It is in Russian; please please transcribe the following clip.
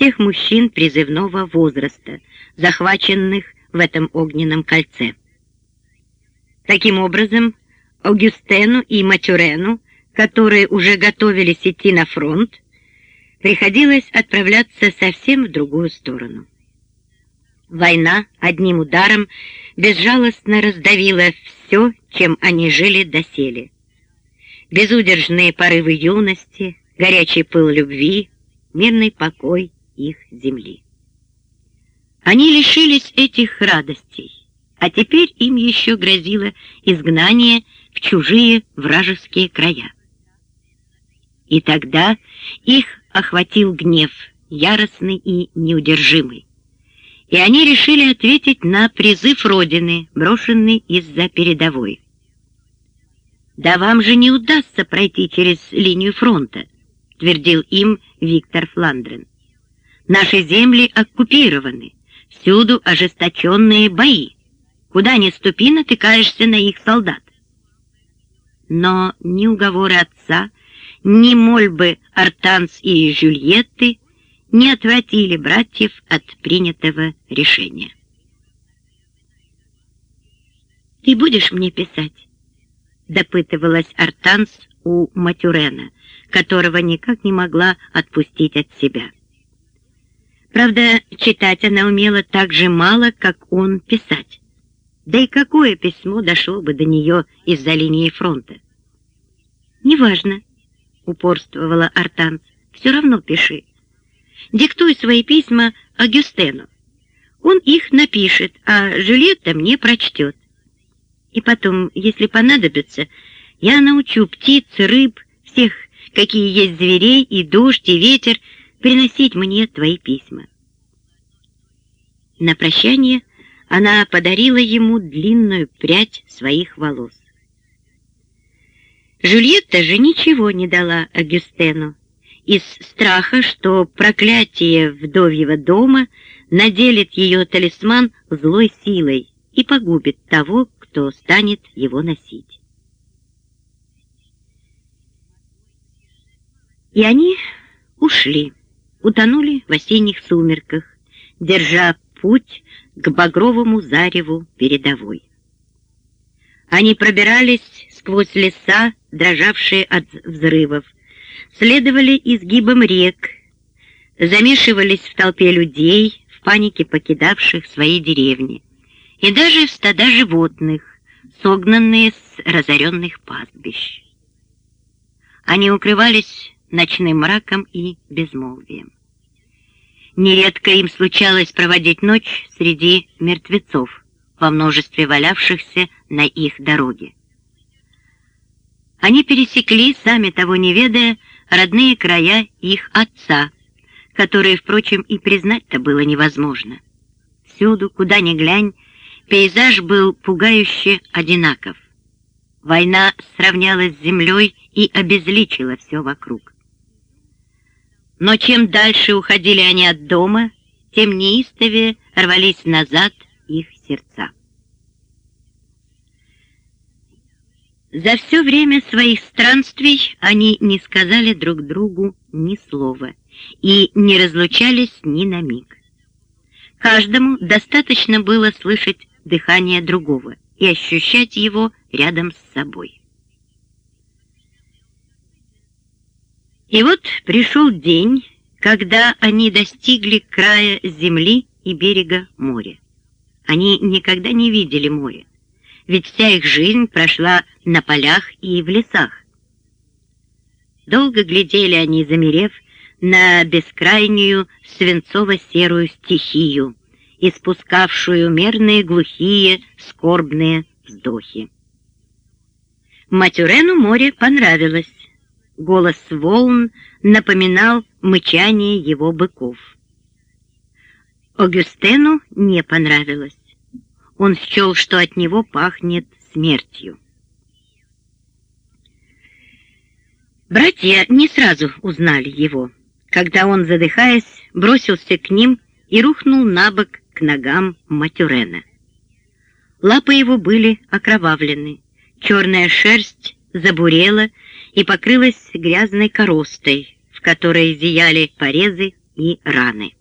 всех мужчин призывного возраста, захваченных в этом огненном кольце. Таким образом, Аугюстену и Матюрену, которые уже готовились идти на фронт, приходилось отправляться совсем в другую сторону. Война одним ударом безжалостно раздавила все, чем они жили доселе. Безудержные порывы юности, горячий пыл любви, мирный покой их земли. Они лишились этих радостей, а теперь им еще грозило изгнание в чужие вражеские края. И тогда их охватил гнев, яростный и неудержимый. И они решили ответить на призыв Родины, брошенный из-за передовой. «Да вам же не удастся пройти через линию фронта», твердил им Виктор Фландрен. «Наши земли оккупированы, всюду ожесточенные бои. Куда ни ступи, натыкаешься на их солдат». Но ни уговоры отца, ни мольбы Артанс и Жюльетты не отвратили братьев от принятого решения. «Ты будешь мне писать?» — допытывалась Артанс у Матюрена, которого никак не могла отпустить от себя. Правда, читать она умела так же мало, как он писать. Да и какое письмо дошло бы до нее из-за линии фронта? «Неважно», — упорствовала Артанс, — «все равно пиши. Диктуй свои письма Агюстену. Он их напишет, а Жюльетта мне прочтет. И потом, если понадобится, я научу птиц, рыб, всех, какие есть зверей, и дождь, и ветер, приносить мне твои письма. На прощание она подарила ему длинную прядь своих волос. Жюльетта же ничего не дала Агюстену, из страха, что проклятие вдовьего дома наделит ее талисман злой силой и погубит того, кто станет его носить. И они ушли, утонули в осенних сумерках, держа путь к багровому зареву передовой. Они пробирались сквозь леса, дрожавшие от взрывов, следовали изгибам рек, замешивались в толпе людей, в панике покидавших свои деревни, и даже в стада животных, согнанные с разоренных пастбищ. Они укрывались ночным мраком и безмолвием. Нередко им случалось проводить ночь среди мертвецов, во множестве валявшихся на их дороге. Они пересекли, сами того не ведая, родные края их отца, которые, впрочем, и признать-то было невозможно. Всюду, куда ни глянь, пейзаж был пугающе одинаков. Война сравнялась с землей и обезличила все вокруг. Но чем дальше уходили они от дома, тем неистовее рвались назад их сердца. За все время своих странствий они не сказали друг другу ни слова и не разлучались ни на миг. Каждому достаточно было слышать дыхание другого и ощущать его рядом с собой. И вот пришел день, когда они достигли края земли и берега моря. Они никогда не видели море, ведь вся их жизнь прошла на полях и в лесах. Долго глядели они, замерев, на бескрайнюю свинцово-серую стихию, испускавшую мерные глухие скорбные вздохи. Матюрену море понравилось. Голос волн напоминал мычание его быков. Огюстену не понравилось. Он счел, что от него пахнет смертью. Братья не сразу узнали его, когда он, задыхаясь, бросился к ним и рухнул на бок к ногам Матюрена. Лапы его были окровавлены, черная шерсть забурела и покрылась грязной коростой, в которой зияли порезы и раны.